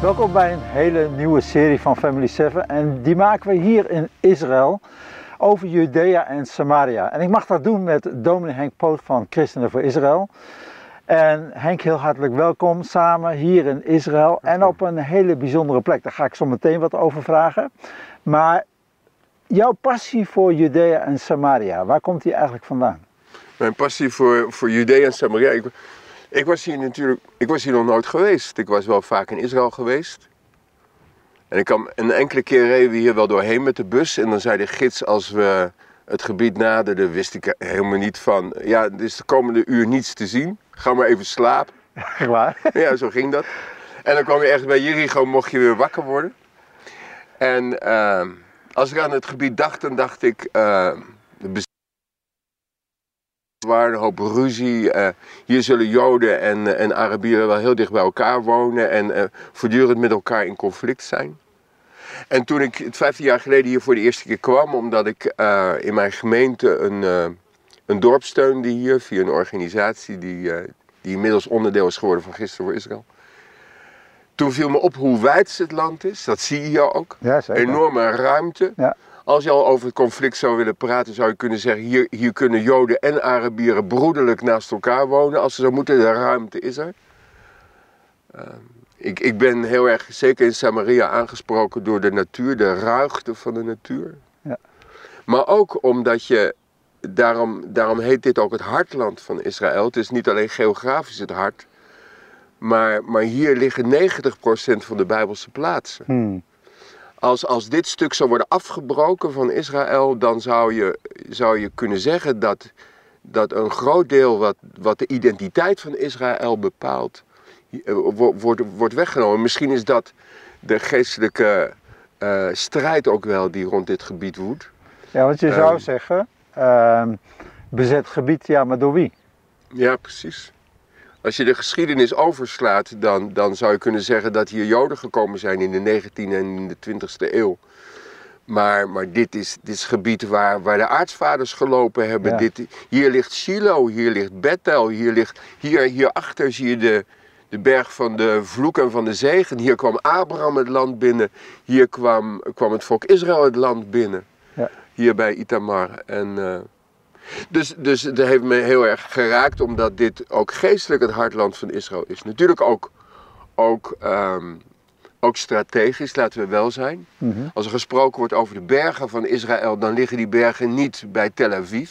Welkom bij een hele nieuwe serie van Family 7 en die maken we hier in Israël over Judea en Samaria. En ik mag dat doen met dominee Henk Poot van Christenen voor Israël. En Henk, heel hartelijk welkom samen hier in Israël en op een hele bijzondere plek. Daar ga ik zo meteen wat over vragen. Maar jouw passie voor Judea en Samaria, waar komt die eigenlijk vandaan? Mijn passie voor, voor Judea en Samaria. Ik, ik, was hier natuurlijk, ik was hier nog nooit geweest. Ik was wel vaak in Israël geweest. En ik kwam, een enkele keer reden we hier wel doorheen met de bus. En dan zei de gids als we het gebied naderden, wist ik helemaal niet van... Ja, er is de komende uur niets te zien. Ga maar even slapen. Waar? Ja, zo ging dat. En dan kwam je echt bij Jericho, mocht je weer wakker worden. En uh, als ik aan het gebied dacht, dan dacht ik... Uh, waar een hoop ruzie. Uh, hier zullen Joden en, en Arabieren wel heel dicht bij elkaar wonen en uh, voortdurend met elkaar in conflict zijn. En toen ik 15 jaar geleden hier voor de eerste keer kwam, omdat ik in mijn gemeente een, een dorp steunde hier via een organisatie die, die inmiddels onderdeel is geworden van Gisteren voor Israël. Toen viel me op hoe wijd het land is, dat zie je hier ook. Ja. Enorme ruimte. Ja. Als je al over het conflict zou willen praten, zou je kunnen zeggen: hier, hier kunnen Joden en Arabieren broederlijk naast elkaar wonen. Als ze zou moeten, de ruimte is er. Uh, ik, ik ben heel erg, zeker in Samaria, aangesproken door de natuur, de ruigte van de natuur. Ja. Maar ook omdat je, daarom, daarom heet dit ook het hartland van Israël. Het is niet alleen geografisch het hart, maar, maar hier liggen 90% van de Bijbelse plaatsen. Hmm. Als, als dit stuk zou worden afgebroken van Israël, dan zou je, zou je kunnen zeggen dat, dat een groot deel wat, wat de identiteit van Israël bepaalt, wordt, wordt weggenomen. Misschien is dat de geestelijke uh, strijd ook wel die rond dit gebied woedt. Ja, want je zou Um, zeggen, uh, bezet gebied, ja, maar door wie? Ja, precies. Als je de geschiedenis overslaat, dan, dan zou je kunnen zeggen dat hier Joden gekomen zijn in de 19e en in de 20e eeuw. Maar, maar dit, is, dit is gebied waar, waar de aartsvaders gelopen hebben. Ja. Dit, hier ligt Shiloh, hier ligt Bethel, hier ligt, hier, hierachter zie je de, de berg van de vloek en van de zegen. Hier kwam Abraham het land binnen, hier kwam, kwam het volk Israël het land binnen. Ja. Hier bij Itamar. En, uh, dus, dus het heeft me heel erg geraakt, omdat dit ook geestelijk het hartland van Israël is. Natuurlijk ook, ook, um, ook strategisch, laten we wel zijn. Mm -hmm. Als er gesproken wordt over de bergen van Israël, dan liggen die bergen niet bij Tel Aviv.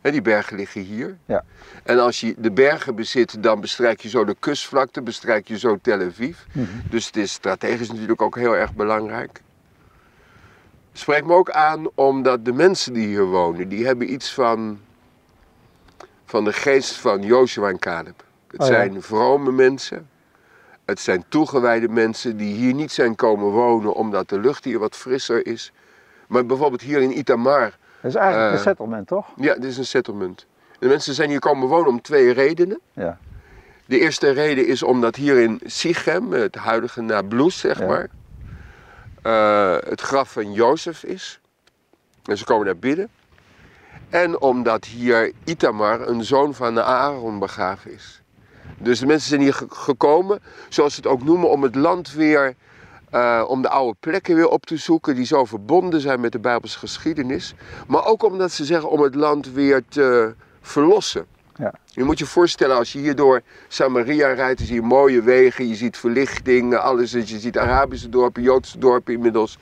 He, die bergen liggen hier. Ja. En als je de bergen bezit, dan bestrijk je zo de kustvlakte, bestrijk je zo Tel Aviv. Mm -hmm. Dus het is strategisch natuurlijk ook heel erg belangrijk spreekt me ook aan omdat de mensen die hier wonen, die hebben iets van, van de geest van Joshua en Caleb. Het Oh ja. zijn vrome mensen. Het zijn toegewijde mensen die hier niet zijn komen wonen omdat de lucht hier wat frisser is. Maar bijvoorbeeld hier in Itamar, Dat is eigenlijk Eh, een settlement, toch? ja, dit is een settlement. De mensen zijn hier komen wonen om twee redenen. Ja. De eerste reden is omdat hier in Sichem, het huidige Nablus zeg Ja. maar, eh, het graf van Jozef is. En ze komen daar bidden. En omdat hier Itamar, een zoon van Aaron, begraven is. Dus de mensen zijn hier ge- gekomen, zoals ze het ook noemen, om het land weer, eh, om de oude plekken weer op te zoeken die zo verbonden zijn met de Bijbelse geschiedenis. Maar ook omdat ze zeggen om het land weer te verlossen. Ja. Je moet je voorstellen, als je hier door Samaria rijdt, dan zie je mooie wegen, je ziet verlichting, alles. Je ziet Arabische dorpen, Joodse dorpen inmiddels.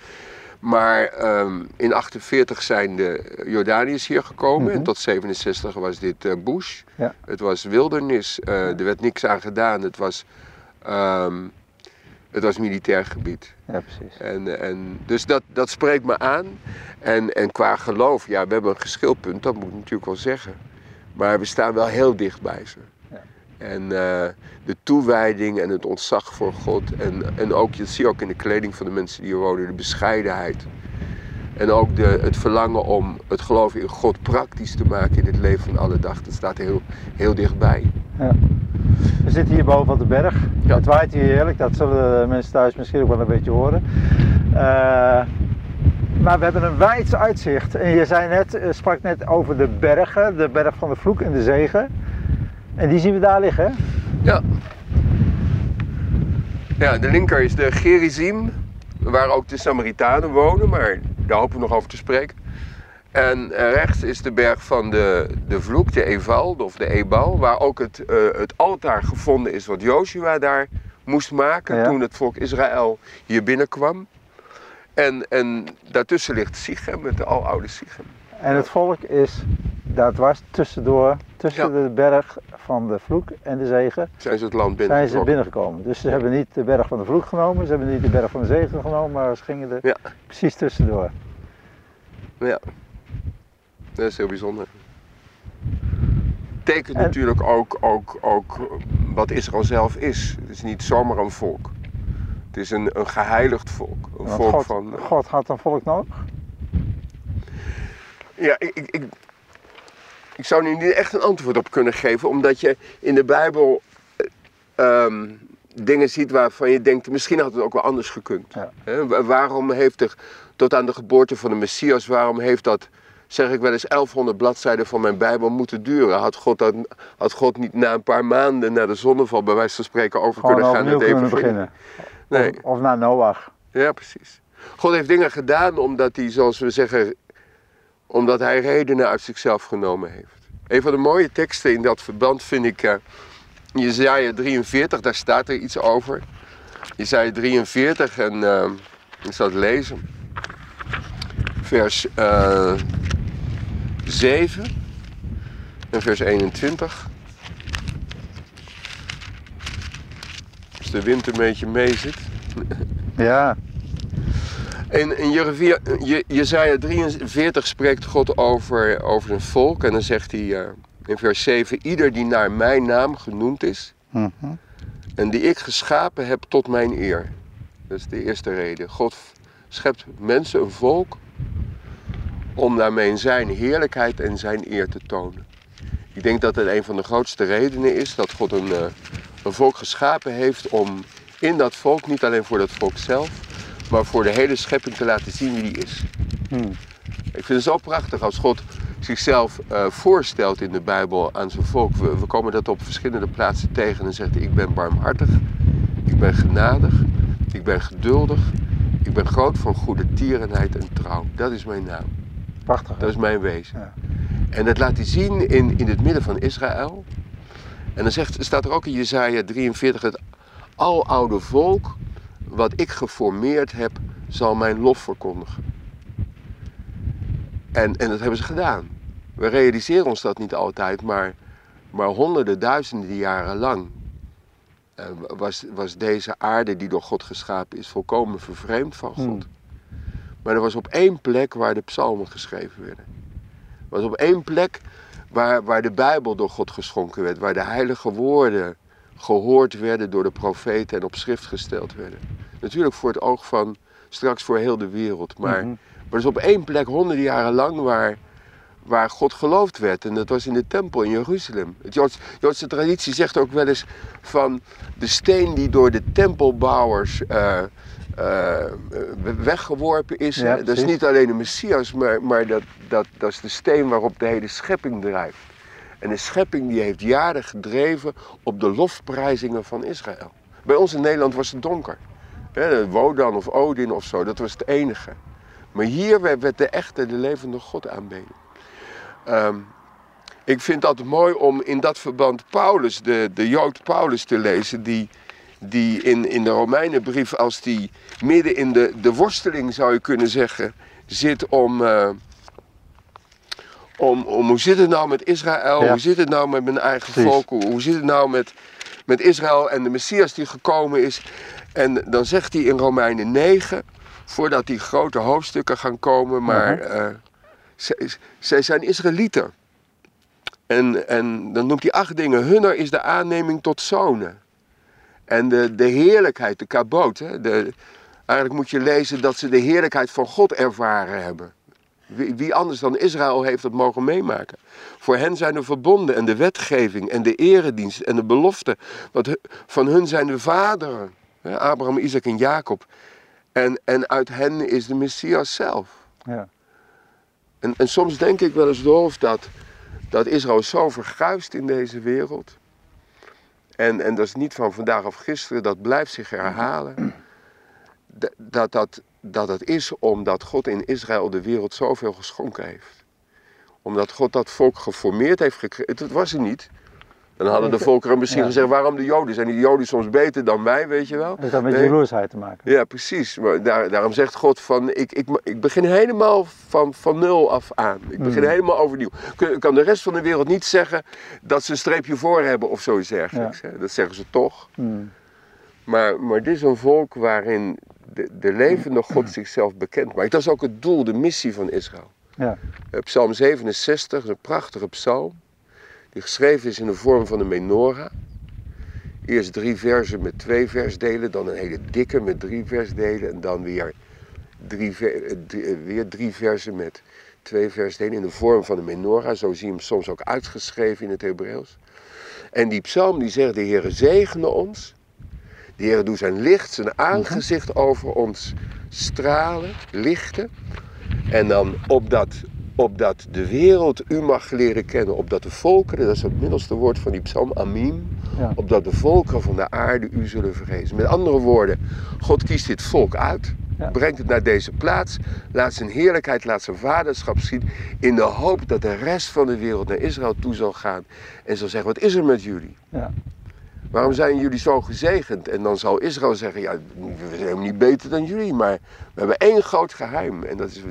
Maar ehm, in 48 zijn de Jordaniërs hier gekomen Mhm. en tot 67 was dit eh, bush. Ja. Het was wildernis, eh, er werd niks aan gedaan, het was, ehm, het was militair gebied. ja, precies. En, en, dus dat, dat spreekt me aan. En, en qua geloof, ja, we hebben een geschilpunt, dat moet ik natuurlijk wel zeggen. Maar we staan wel heel dicht bij ze. Ja. En eh, de toewijding en het ontzag voor God. En, en ook, je ziet ook in de kleding van de mensen die hier wonen, de bescheidenheid. En ook de, het verlangen om het geloof in God praktisch te maken in het leven van alle dag. Dat staat heel, heel dichtbij. We zitten hier boven op de berg. Ja. Het waait hier heerlijk, dat zullen de mensen thuis misschien ook wel een beetje horen. Eh, maar we hebben een wijd uitzicht. En je zei net, eh, sprak net over de bergen, de berg van de vloek en de zegen. En die zien we daar liggen. Ja. Ja, de linker is de Gerizim, waar ook de Samaritanen wonen, maar daar hopen we nog over te spreken. En rechts is de berg van de, de vloek, de Eval, of de Ebal, waar ook het, uh, het altaar gevonden is wat Joshua daar moest maken toen het volk Israël hier binnenkwam. En, en daartussen ligt Sichem, het aloude Sichem. En het volk is daar dwars tussendoor, tussen de berg van de vloek en de zegen, zijn ze het land binnengekomen. Zijn ze binnengekomen. Dus ze hebben niet de berg van de vloek genomen, ze hebben niet de berg van de zegen genomen, maar ze gingen er precies tussendoor. Ja, dat is heel bijzonder. Tekent natuurlijk ook, ook, ook wat Israël zelf is. Het is niet zomaar een volk. Het is een, een geheiligd volk. Een volk God, van, God had een volk nodig? Ja, ik, ik, ik, ik, zou nu niet echt een antwoord op kunnen geven, omdat je in de Bijbel ehm, dingen ziet waarvan je denkt, misschien had het ook wel anders gekund. Ja. waarom heeft er tot aan de geboorte van de Messias, waarom heeft dat, zeg ik wel eens, 1100 bladzijden van mijn Bijbel moeten duren? Had God, dat, had God niet na een paar maanden na de zonneval bij wijze van spreken over kunnen gaan en het even beginnen? Nee. Of, of naar Noach. Ja, precies. God heeft dingen gedaan omdat hij, zoals we zeggen, omdat hij redenen uit zichzelf genomen heeft. Een van de mooie teksten in dat verband vind ik uh, Jezaja 43, daar staat er iets over. Jezaja 43 en uh, ik zal het lezen. Vers uh, eh, 7 en vers 21. De wind een beetje mee zit. Ja. In, in Jezaja 43 spreekt God over, over zijn volk. En dan zegt hij uh, in vers 7: Ieder die naar mijn naam genoemd is. Mhm. En die ik geschapen heb tot mijn eer. Dat is de eerste reden. God schept mensen, een volk. Om daarmee zijn heerlijkheid en zijn eer te tonen. Ik denk dat het een van de grootste redenen is dat God een, uh, een volk geschapen heeft om in dat volk, niet alleen voor dat volk zelf, maar voor de hele schepping te laten zien wie die is. Hmm. Ik vind het zo prachtig als God zichzelf uh, voorstelt in de Bijbel aan zijn volk. We, we, komen dat op verschillende plaatsen tegen en zegt: Ik ben barmhartig, ik ben genadig, ik ben geduldig, ik ben groot van goede tierenheid en trouw. Dat is mijn naam. Prachtig. Dat is mijn wezen. Ja. En dat laat hij zien in, in het midden van Israël. En dan zegt, staat er ook in Jezaja 43: Het aloude volk wat ik geformeerd heb, zal mijn lof verkondigen. En, en dat hebben ze gedaan. We realiseren ons dat niet altijd, maar, maar honderden, duizenden jaren lang uh, was, was deze aarde die door God geschapen is volkomen vervreemd van God. Hmm. Maar er was op één plek waar de psalmen geschreven werden. Er was op één plek waar, waar de Bijbel door God geschonken werd, waar de heilige woorden gehoord werden door de profeten en op schrift gesteld werden. Natuurlijk voor het oog van straks voor heel de wereld. Maar, mm maar er is op één plek honderden jaren lang waar, waar God geloofd werd. En dat was in de tempel in Jeruzalem. Het Joods, Joodse traditie zegt ook wel eens van de steen die door de tempelbouwers uh, uh, weggeworpen is. dat is niet alleen de Messias, maar, maar dat, dat, dat is de steen waarop de hele schepping drijft. En de schepping die heeft jaren gedreven op de lofprijzingen van Israël. Bij ons in Nederland was het donker. Wodan of Odin of zo, dat was het enige. Maar hier werd de echte, de levende God aanbeden. Ehm, ik vind het altijd mooi om in dat verband Paulus, de, de Jood Paulus te lezen, die, die in, in de Romeinenbrief, als die midden in de, de worsteling zou je kunnen zeggen, zit om, uh, om, om hoe zit het nou met Israël, hoe zit het nou met mijn eigen volk, hoe, hoe zit het nou met, met Israël en de Messias die gekomen is. En dan zegt hij in Romeinen 9, voordat die grote hoofdstukken gaan komen, maar uh zij, zijn Israëlieten. En, en dan noemt hij acht dingen. Hunner is de aanneming tot zonen. En de, de heerlijkheid, de kaboot. Hè, de, eigenlijk moet je lezen dat ze de heerlijkheid van God ervaren hebben. Wie, wie, anders dan Israël heeft dat mogen meemaken. Voor hen zijn de verbonden en de wetgeving en de eredienst en de belofte. Wat, van hun zijn de vaderen. Abraham, Isaac en Jacob. En, en uit hen is de Messias zelf. Ja. En, en soms denk ik wel eens doof dat, dat Israël zo verguist in deze wereld. En, en dat is niet van vandaag of gisteren, dat blijft zich herhalen. Dat dat, dat, dat is omdat God in Israël de wereld zoveel geschonken heeft. Omdat God dat volk geformeerd heeft gekregen. Het was er niet. Dan hadden de volkeren misschien Ja. gezegd, waarom de Joden? Zijn die Joden soms beter dan wij, weet je wel? Dat heeft dat met Nee. jaloersheid te maken. Ja, precies. Maar daar, daarom zegt God van, ik, ik, ik begin helemaal van, van nul af aan. Ik begin Mm. helemaal overnieuw. Kun- Kan de rest van de wereld niet zeggen dat ze een streepje voor hebben of zoiets dergelijks. Dat zeggen ze toch. Hmm. Maar, maar dit is een volk waarin de, de levende God zichzelf bekend maakt. Dat is ook het doel, de missie van Israël. Ja. Eh, Psalm 67 is een prachtige psalm. Die geschreven is in de vorm van een menorah. Eerst drie versen met twee versdelen, dan een hele dikke met drie versdelen. En dan weer drie, eh, eh, weer drie versen met twee versdelen in de vorm van een menorah. Zo zie je hem soms ook uitgeschreven in het Hebreeuws. En die psalm die zegt, de Heer zegene ons. De Heer doet zijn licht, zijn aangezicht over ons stralen, lichten. En dan opdat, opdat de wereld u mag leren kennen, opdat de volkeren, dat is het middelste woord van die psalm, Amim, Ja. opdat de volkeren van de aarde u zullen vrezen. Met andere woorden, God kiest dit volk uit, Ja. brengt het naar deze plaats, laat zijn heerlijkheid, laat zijn vaderschap zien, in de hoop dat de rest van de wereld naar Israël toe zal gaan en zal zeggen, wat is er met jullie? Ja. Waarom zijn jullie zo gezegend? En dan zal Israël zeggen, ja, we zijn helemaal niet beter dan jullie, maar we hebben één groot geheim. En dat is,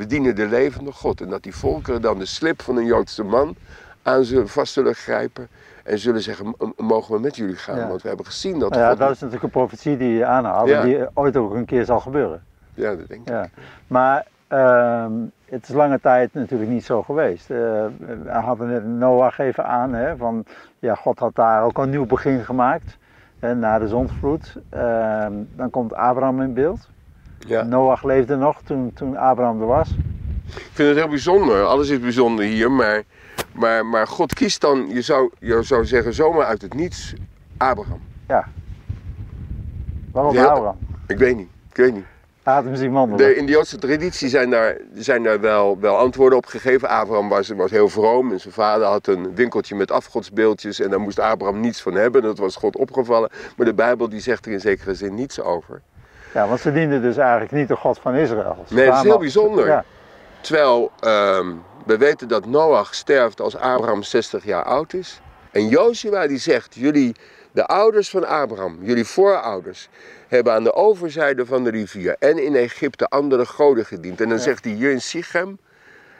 we- dienen de levende God. En dat die volkeren dan de slip van een Joodse man aan zullen, vast zullen grijpen. En zullen zeggen, "M- mogen we met jullie gaan? Ja. Want we hebben gezien dat Nou ja, God... dat is natuurlijk een profetie die je aanhaalt Ja. die ooit ook een keer zal gebeuren. Ja, dat denk ik. Ja. Maar ehm, het is lange tijd natuurlijk niet zo geweest. Eh, we hadden net Noach even aan, hè, van ja, God had daar ook een nieuw begin gemaakt. Hè, na de zondvloed. Ehm, dan komt Abraham in beeld. Ja. Noach leefde nog toen, toen Abraham er was. Ik vind het heel bijzonder. Alles is bijzonder hier, maar, maar, maar God kiest dan, je zou, je zou zeggen, zomaar uit het niets, Abraham. Waarom Ja. Abraham? Ik weet niet, ik weet niet. Adam wandelen. De, in de Joodse traditie zijn daar, zijn daar wel, wel antwoorden op gegeven. Abraham was, was heel vroom en zijn vader had een winkeltje met afgodsbeeldjes en daar moest Abraham niets van hebben. Dat was God opgevallen. Maar de Bijbel die zegt er in zekere zin niets over. Ja, want ze dienden dus eigenlijk niet de God van Israël. Ze Nee, dat is heel bijzonder. Ja, Terwijl ehm, we weten dat Noach sterft als Abraham 60 jaar oud is. En Joshua die zegt, jullie, de ouders van Abraham, jullie voorouders, hebben aan de overzijde van de rivier en in Egypte andere goden gediend. En dan Ja. zegt hij hier in Sichem,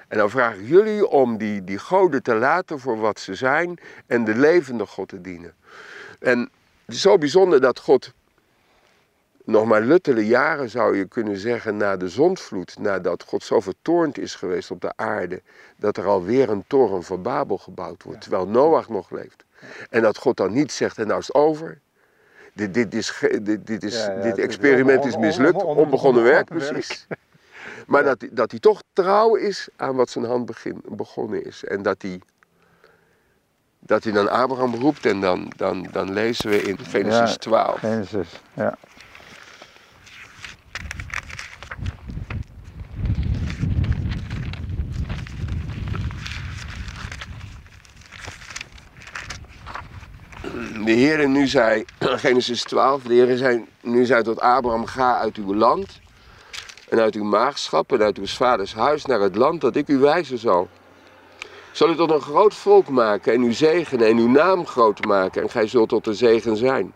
en dan vraag ik jullie om die, die goden te laten voor wat ze zijn en de levende God te dienen. En het is zo bijzonder dat God nog maar luttele jaren zou je kunnen zeggen na de zondvloed, nadat God zo vertoornd is geweest op de aarde, dat er alweer een toren van Babel gebouwd wordt, terwijl Noach nog leeft. En dat God dan niet zegt, en nou is het over. Dit, dit, is, dit, dit, is, Ja, ja, het dit experiment is mislukt, on- on- onbegonnen werk, precies. Maar dat, hij- dat hij toch trouw is aan wat zijn hand begin, begonnen is. En dat hij, dat hij dan Abraham roept en dan, dan, dan lezen we in Genesis Ja. 12. Genesis. Ja. De Heer nu zei, Genesis 12, de Heer zei, nu zei tot Abraham, ga uit uw land en uit uw maagschap en uit uw vaders huis naar het land dat ik u wijzen zal. Ik zal u tot een groot volk maken en u zegenen en uw naam groot maken en gij zult tot een zegen zijn.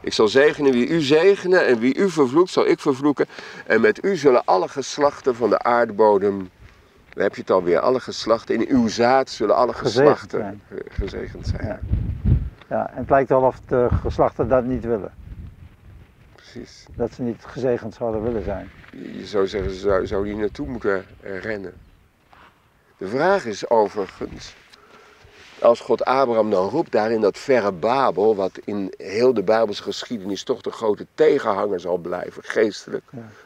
Ik zal zegenen wie u zegenen en wie u vervloekt zal ik vervloeken. En met u zullen alle geslachten van de aardbodem, daar heb je het alweer, alle geslachten, in uw zaad zullen alle Gezegend geslachten zijn. ge- gezegend zijn. Ja. Ja, en het lijkt wel of de geslachten dat niet willen. Precies. Dat ze niet gezegend zouden willen zijn. Je zou zeggen, ze zou, zou die naartoe moeten rennen. De vraag is overigens, als God Abraham dan roept daar in dat verre Babel, wat in heel de Bijbelse geschiedenis toch de grote tegenhanger zal blijven, geestelijk.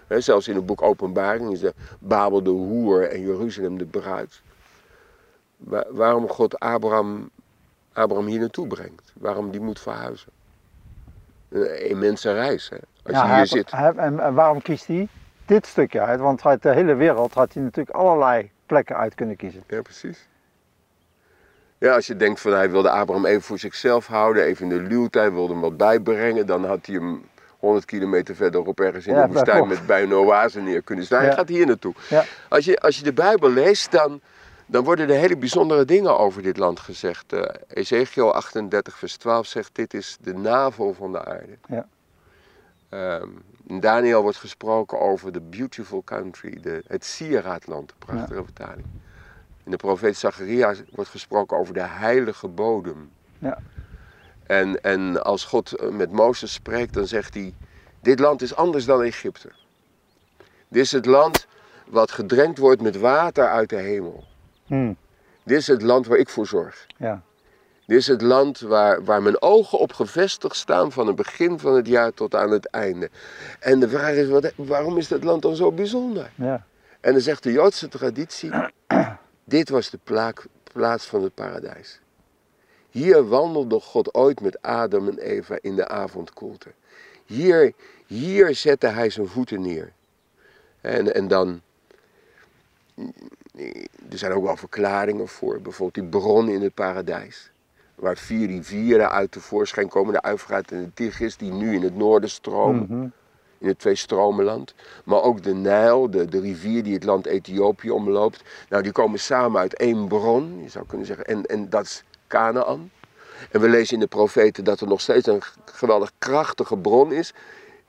Ja. Zelfs in het boek Openbaring is de Babel de hoer en Jeruzalem de bruid. Wa- waarom God Abraham, Abraham hier naartoe brengt, waarom die moet verhuizen. Een immense reis, hè? Als Ja, je hij- hier zit. en, waarom kiest hij dit stukje uit? Want uit de hele wereld had hij natuurlijk allerlei plekken uit kunnen kiezen. Ja, precies. Ja, als je denkt van hij wilde Abraham even voor zichzelf houden, even in de luwte, hij wilde hem wat bijbrengen, dan had hij hem 100 kilometer verderop ergens in Ja, de woestijn met bij een oase neer kunnen staan. Hij Ja. gaat hier naartoe. Ja. Als, je, als je de Bijbel leest, dan, dan worden er hele bijzondere dingen over dit land gezegd. Eh Ezekiel 38, vers 12 zegt: Dit is de navel van de aarde. Ja. Ehm, in Daniel wordt gesproken over de beautiful country, de, het sieraadland, de prachtige vertaling. In de profeet Zacharia wordt gesproken over de heilige bodem. Ja. En, en als God eh, met Mozes spreekt, dan zegt hij: Dit land is anders dan Egypte. Dit is het land wat gedrenkt wordt met water uit de hemel. Hm, Dit is het land waar ik voor zorg. ja. Dit is het land waar, waar mijn ogen op gevestigd staan van het begin van het jaar tot aan het einde. En de vraag is, wat, waarom is dat land dan zo bijzonder? ja. En dan zegt de Joodse traditie, dit was de plaak- plaats van het paradijs. Hier wandelde God ooit met Adam en Eva in de avondkoelte. Hier, hier zette hij zijn voeten neer. En, en dan, er zijn ook wel verklaringen voor, bijvoorbeeld die bron in het paradijs. Waar vier rivieren uit tevoorschijn komen, de Uifraat en de Tigris, die nu in het noorden stromen Mhm. in het Twee-Stromenland. Maar ook de Nijl, de, de rivier die het land Ethiopië omloopt. Nou, die komen samen uit één bron, je zou kunnen zeggen. En, en dat is Canaan. En we lezen in de profeten dat er nog steeds een geweldig krachtige bron is.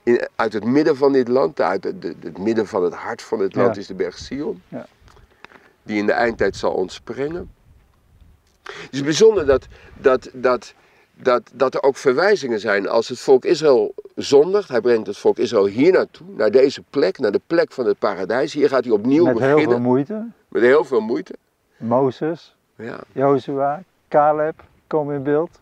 In, uit het midden van dit land, uit het, de- het midden van het hart van het land Ja. is de berg Sion. Ja. Die in de eindtijd zal ontspringen. Het is bijzonder dat, dat, dat, dat, dat er ook verwijzingen zijn als het volk Israël zondigt. Hij brengt het volk Israël hier naartoe, naar deze plek, naar de plek van het paradijs. Hier gaat hij opnieuw Met heel beginnen. veel moeite. met heel veel moeite. Mozes, Ja. Jozua, Caleb komen in beeld.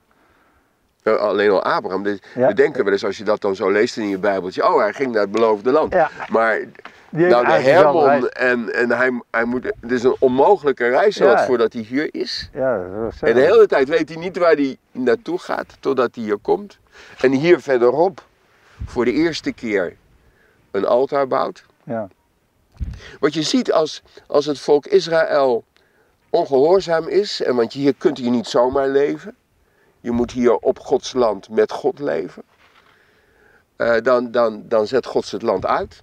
Ja, Alleen al Abraham. Dus Ja. We denken wel eens als je dat dan zo leest in je Bijbeltje. Oh, hij ging naar het beloofde land. Ja. Maar nou, de Hermon en, en hij, hij moet. Het is een onmogelijke reis Ja. voordat hij hier is. Ja, dat En de hele tijd weet hij niet waar hij naartoe gaat totdat hij hier komt. En hier verderop voor de eerste keer een altaar bouwt. Ja. Wat je ziet als, als het volk Israël ongehoorzaam is, en want hier kunt je niet zomaar leven. Je moet hier op Gods land met God leven. eh, dan, dan, dan zet God ze het land uit.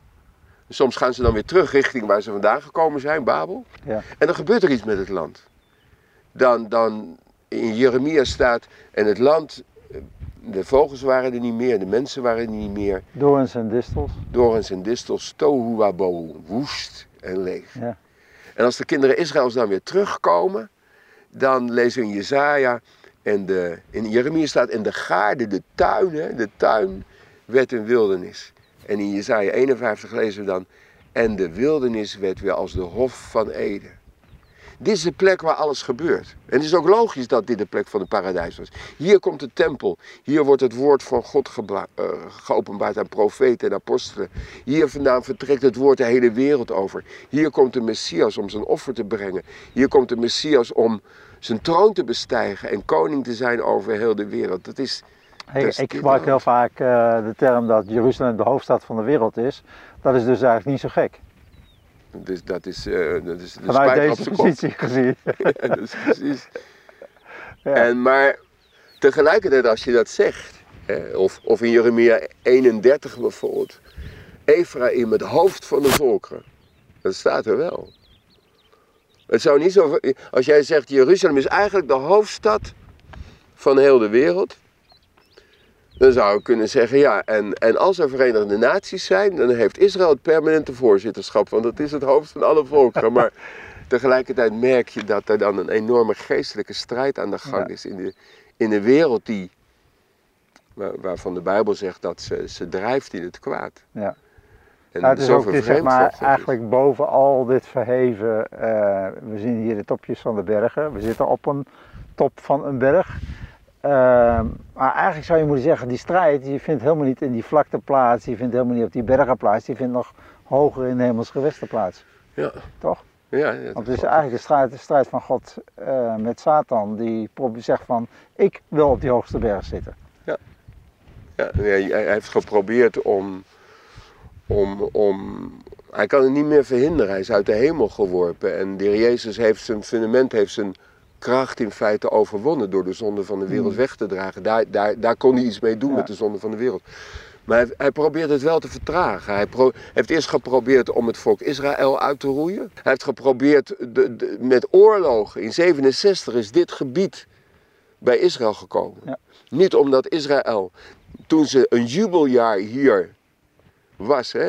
Soms gaan ze dan weer terug richting waar ze vandaan gekomen zijn, Babel. Ja. En dan gebeurt er iets met het land. Dan, dan in Jeremia staat, en het land, eh, de vogels waren er niet meer, de mensen waren er niet meer. Doorns en distels. Dorens en distels, tohu wabohu, woest en leeg. Ja. En als de kinderen Israëls dan weer terugkomen, dan lezen we in Jezaja en de, in Jeremia staat, en de gaarde, de tuin, de tuin werd een wildernis. En in Jezaja 51 lezen we dan, en de wildernis werd weer als de hof van Eden. Dit is de plek waar alles gebeurt. En het is ook logisch dat dit de plek van het paradijs was. Hier komt de tempel. Hier wordt het woord van God eh, geopenbaard aan profeten en apostelen. Hier vandaan vertrekt het woord de hele wereld over. Hier komt de Messias om zijn offer te brengen. Hier komt de Messias om zijn troon te bestijgen en koning te zijn over heel de wereld. Dat is, ik dit gebruik heel vaak eh, de term dat Jeruzalem de hoofdstad van de wereld is. Dat is dus eigenlijk niet zo gek. Dus dat is, eh, dat is de Vanuit spijker deze positie gezien. Ja, dat is precies. Ja. En, maar tegelijkertijd als je dat zegt, eh, of, of in Jeremia 31 bijvoorbeeld, Ephraim het hoofd van de volkeren, dat staat er wel. Het zou niet zo, als jij zegt Jeruzalem is eigenlijk de hoofdstad van heel de wereld, dan zou ik kunnen zeggen ja, en, en als er Verenigde Naties zijn, dan heeft Israël het permanente voorzitterschap, want dat is het hoofd van alle volkeren. Maar tegelijkertijd merk je dat er dan een enorme geestelijke strijd aan de gang Ja. is in de, in een wereld die, waar- waarvan de Bijbel zegt dat ze, ze drijft in het kwaad. Ja. En Ja, het is ook is, zeg maar, is. eigenlijk boven al dit verheven. eh, we zien hier de topjes van de bergen. We zitten op een top van een berg. Ehm, maar eigenlijk zou je moeten zeggen, die strijd die vindt helemaal niet in die vlakte plaats. Die vindt helemaal niet op die bergen plaats. Die vindt nog hoger in de hemels gewesten plaats. Ja, Toch? ja, Want het is eigenlijk de strijd, de strijd van God eh, met Satan. Die probeert zegt van, ik wil op die hoogste berg zitten. Ja, nee, hij heeft geprobeerd om, om, om. Hij kan het niet meer verhinderen. Hij is uit de hemel geworpen. En de Heer Jezus heeft zijn fundament heeft zijn kracht in feite overwonnen door de zonde van de wereld Hmm. weg te dragen. Daar, daar, daar kon hij iets mee doen Ja. met de zonde van de wereld. Maar hij, hij probeert het wel te vertragen. Hij pro- heeft eerst geprobeerd om het volk Israël uit te roeien. Hij heeft geprobeerd de, de- met oorlogen. In 67 is dit gebied bij Israël gekomen. Ja. Niet omdat Israël, toen ze een jubeljaar hier was, hè,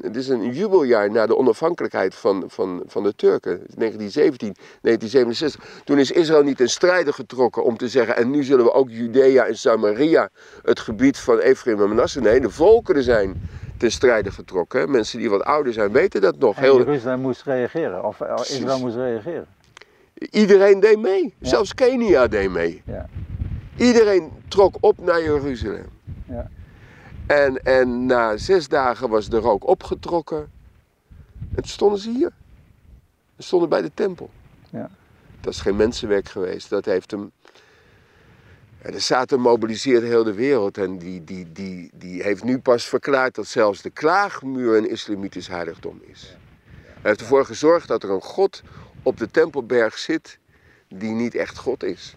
het is een jubeljaar na de onafhankelijkheid van, van, van de Turken, 1917, 1967. Toen is Israël niet ten strijde getrokken om te zeggen, en nu zullen we ook Judea en Samaria, het gebied van Ephraim en Manasse. Nee, de volkeren zijn ten strijde getrokken. hè. Mensen die wat ouder zijn weten dat nog. En Heel, Jeruzalem moest reageren, of eh, Precies. Israël moest reageren. iedereen deed mee, zelfs Kenia deed mee. Ja. Iedereen trok op naar Jeruzalem. Ja. En, en na zes dagen was de rook opgetrokken. En toen stonden ze hier. Ze stonden bij de tempel. Ja. Dat is geen mensenwerk geweest. Dat heeft hem. Ja, de Satan mobiliseert heel de wereld. En die, die, die, die heeft nu pas verklaard dat zelfs de klaagmuur een islamitisch heiligdom is. Hij heeft ervoor gezorgd dat er een God op de Tempelberg zit die niet echt God is.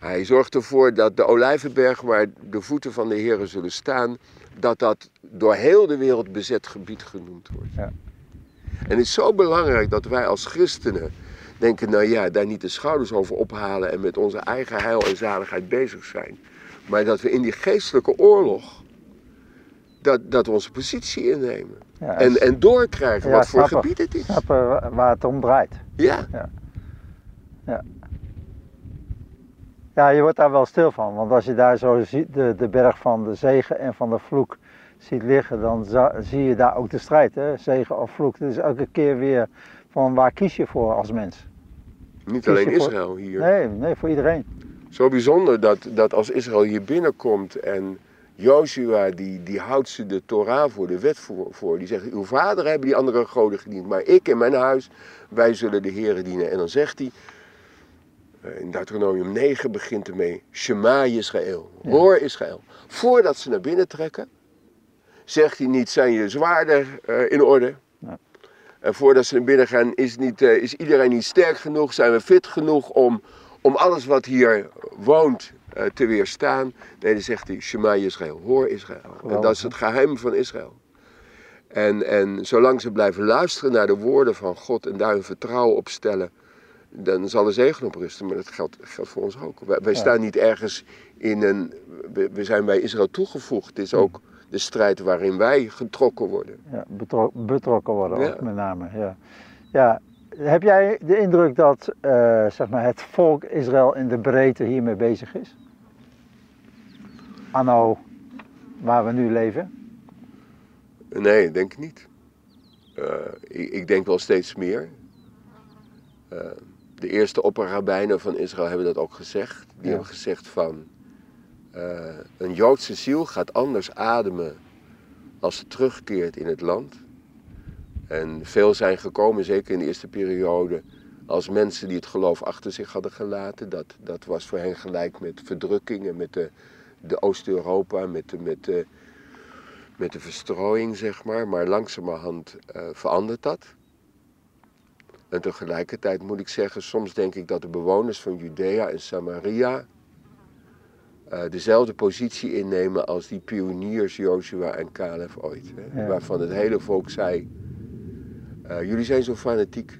Hij zorgt ervoor dat de Olijvenberg, waar de voeten van de Heren zullen staan, dat dat door heel de wereld bezet gebied genoemd wordt. Ja. En het is zo belangrijk dat wij als christenen denken, nou ja, daar niet de schouders over ophalen en met onze eigen heil en zaligheid bezig zijn. Maar dat we in die geestelijke oorlog, dat, dat we onze positie innemen. Ja, En, en doorkrijgen Ja, wat voor gebied het is. snappen waar het om draait. Ja, Ja, je wordt daar wel stil van, want als je daar zo ziet, de, de berg van de zegen en van de vloek ziet liggen, dan zie je daar ook de strijd, hè? zegen of vloek. Het is elke keer weer van waar kies je voor als mens? niet Kies alleen voor- Israël hier. Nee, nee, voor iedereen. Zo bijzonder dat, dat als Israël hier binnenkomt en Joshua die, die houdt ze de Torah voor, de wet voor, voor. Die zegt, uw vader hebben die andere goden gediend, maar ik en mijn huis, wij zullen de Heeren dienen. En dan zegt hij, in Deuteronomium 9 begint ermee, Shema Israël, hoor Israël. Voordat ze naar binnen trekken, zegt hij niet, zijn je zwaarden eh, in orde? Ja. En voordat ze naar binnen gaan, is, niet, eh, is iedereen niet sterk genoeg, zijn we fit genoeg om, om alles wat hier woont eh, te weerstaan. Nee, dan zegt hij, Shema Israël, hoor Israël. En dat is het geheim van Israël. En, en zolang ze blijven luisteren naar de woorden van God en daar hun vertrouwen op stellen, dan zal er zegen op rusten. Maar dat geldt, geldt voor ons ook. Wij, wij Ja. staan niet ergens in een. We, we zijn bij Israël toegevoegd. Het is ook de strijd waarin wij getrokken worden. Ja, betro- betrokken worden Ja. ook met name. Ja. Ja. Heb jij de indruk dat eh, zeg maar het volk Israël in de breedte hiermee bezig is? Anno waar we nu leven? Nee, ik denk niet. Eh, ik, ik denk wel steeds meer. Eh, de eerste opperrabijnen van Israël hebben dat ook gezegd. Die Ja. hebben gezegd van eh, een Joodse ziel gaat anders ademen als ze terugkeert in het land. En veel zijn gekomen, zeker in de eerste periode, als mensen die het geloof achter zich hadden gelaten. Dat, dat was voor hen gelijk met verdrukking en met de, de Oost-Europa, met de, met, de, met de verstrooiing, zeg maar. Maar langzamerhand eh, verandert dat. En tegelijkertijd moet ik zeggen, soms denk ik dat de bewoners van Judea en Samaria eh, dezelfde positie innemen als die pioniers Joshua en Caleb ooit. Hè? Ja. Waarvan het hele volk zei, eh, jullie zijn zo fanatiek.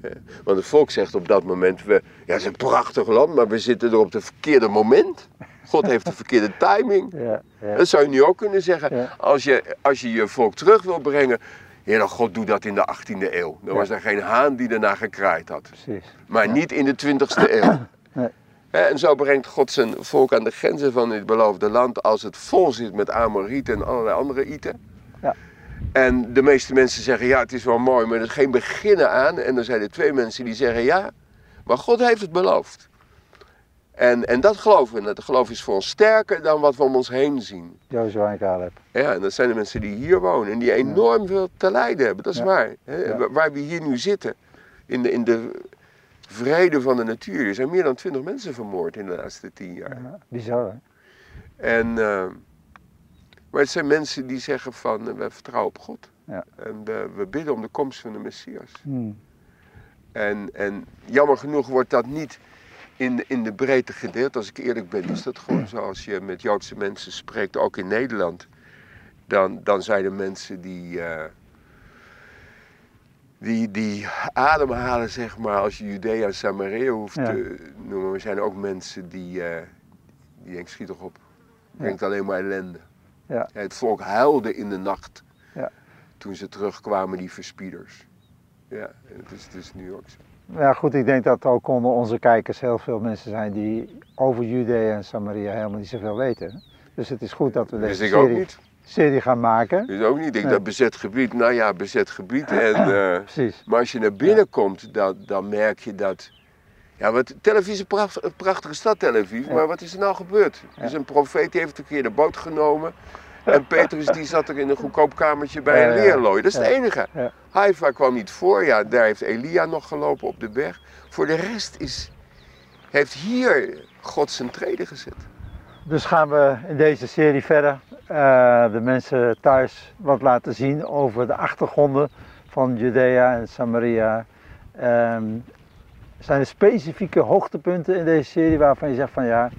Hè? Want het volk zegt op dat moment, we, ja het is een prachtig land, maar we zitten er op het verkeerde moment. God heeft de verkeerde timing. Ja, ja. Dat zou je nu ook kunnen zeggen. Als, je, als je je volk terug wil brengen. Heer, dan God doet dat in de 18e eeuw. Dan Ja. was er geen haan die daarna gekraaid had. Precies. Maar niet in de 20e eeuw. Nee. En zo brengt God zijn volk aan de grenzen van het beloofde land als het vol zit met Amorieten en allerlei andere Ieten. Ja. En de meeste mensen zeggen ja, het is wel mooi, maar er is geen beginnen aan. En dan zijn er twee mensen die zeggen ja, maar God heeft het beloofd. En, en dat geloven we. En dat geloof is voor ons sterker dan wat we om ons heen zien. Joshua en Caleb. Ja, en dat zijn de mensen die hier wonen en die enorm veel te lijden hebben. Dat is Ja. waar. Hè? Ja. Waar- we hier nu zitten, in de, in de vrede van de natuur. Er zijn meer dan twintig mensen vermoord in de laatste tien jaar. Ja, bizar hè? En, eh, maar het zijn mensen die zeggen van, eh, we vertrouwen op God. Ja. En we, we bidden om de komst van de Messias. Hmm. En, en jammer genoeg wordt dat niet in, in de breedte gedeeld. Als ik eerlijk ben, is dat gewoon zo. Als je met Joodse mensen spreekt, ook in Nederland, dan, dan zijn er mensen die, uh, die, die ademhalen, zeg maar, als je Judea en Samaria hoeft te noemen. Er zijn ook mensen die, uh, die denken, schiet toch op. Brengt alleen maar ellende. Ja. Het volk huilde in de nacht ja. toen ze terugkwamen, die verspieders. Ja, het is, het is nu ook zo. Ja goed, ik denk dat ook onder onze kijkers heel veel mensen zijn die over Judea en Samaria helemaal niet zoveel weten. Dus het is goed dat we deze serie, serie, gaan maken. Dus ook niet. Ik denk dat bezet gebied, nou ja, bezet gebied. En, uh, Precies. Maar als je naar binnen komt, dan, dan merk je dat... Ja, wat, Tel Aviv is een, prachtige stad, Tel Aviv, maar wat is er nou gebeurd? Er is een profeet die heeft een keer de boot genomen en Petrus die zat er in een goedkoop kamertje bij een leerlooi. Dat is het enige. Haifa kwam niet voor. Ja, daar heeft Elia nog gelopen op de berg. Voor de rest is, heeft hier God zijn treden gezet. Dus gaan we in deze serie verder uh, de mensen thuis wat laten zien over de achtergronden van Judea en Samaria. Um, zijn er specifieke hoogtepunten in deze serie waarvan je zegt van ja,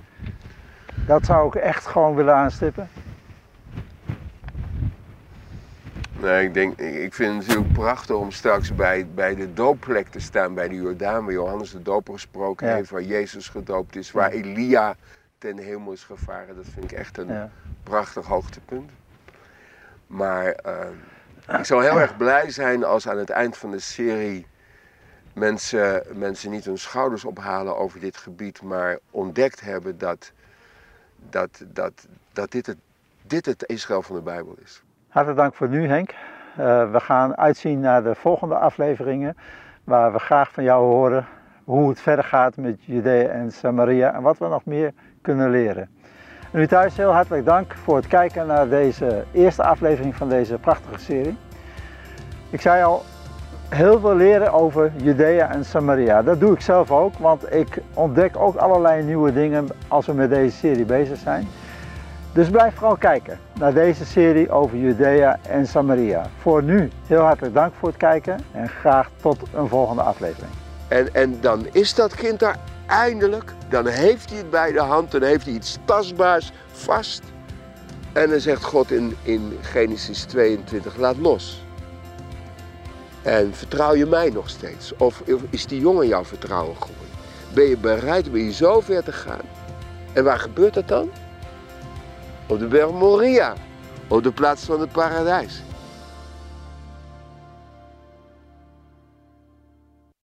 dat zou ik echt gewoon willen aanstippen? Nee, ik, denk, ik vind het natuurlijk prachtig om straks bij, bij de doopplek te staan, bij de Jordaan, waar Johannes de Doper gesproken heeft, waar Jezus gedoopt is, waar Elia ten hemel is gevaren. Dat vind ik echt een prachtig hoogtepunt. Maar uh, ik zou heel erg blij zijn als aan het eind van de serie mensen, mensen niet hun schouders ophalen over dit gebied, maar ontdekt hebben dat, dat, dat, dat dit, het, dit het Israël van de Bijbel is. Hartelijk dank voor nu Henk. Uh, we gaan uitzien naar de volgende afleveringen waar we graag van jou horen hoe het verder gaat met Judea en Samaria en wat we nog meer kunnen leren. En u thuis heel hartelijk dank voor het kijken naar deze eerste aflevering van deze prachtige serie. Ik zei al, heel veel leren over Judea en Samaria. Dat doe ik zelf ook, want ik ontdek ook allerlei nieuwe dingen als we met deze serie bezig zijn. Dus blijf vooral kijken naar deze serie over Judea en Samaria. Voor nu heel hartelijk dank voor het kijken en graag tot een volgende aflevering. En, en dan is dat kind daar eindelijk, dan heeft hij het bij de hand, dan heeft hij iets tastbaars vast. En dan zegt God in, in Genesis 22, laat los. En vertrouw je mij nog steeds? Of is die jongen jouw vertrouwen geworden? Ben je bereid, ben je zo ver te gaan? En waar gebeurt dat dan? Op de berg Moria, op de plaats van het paradijs.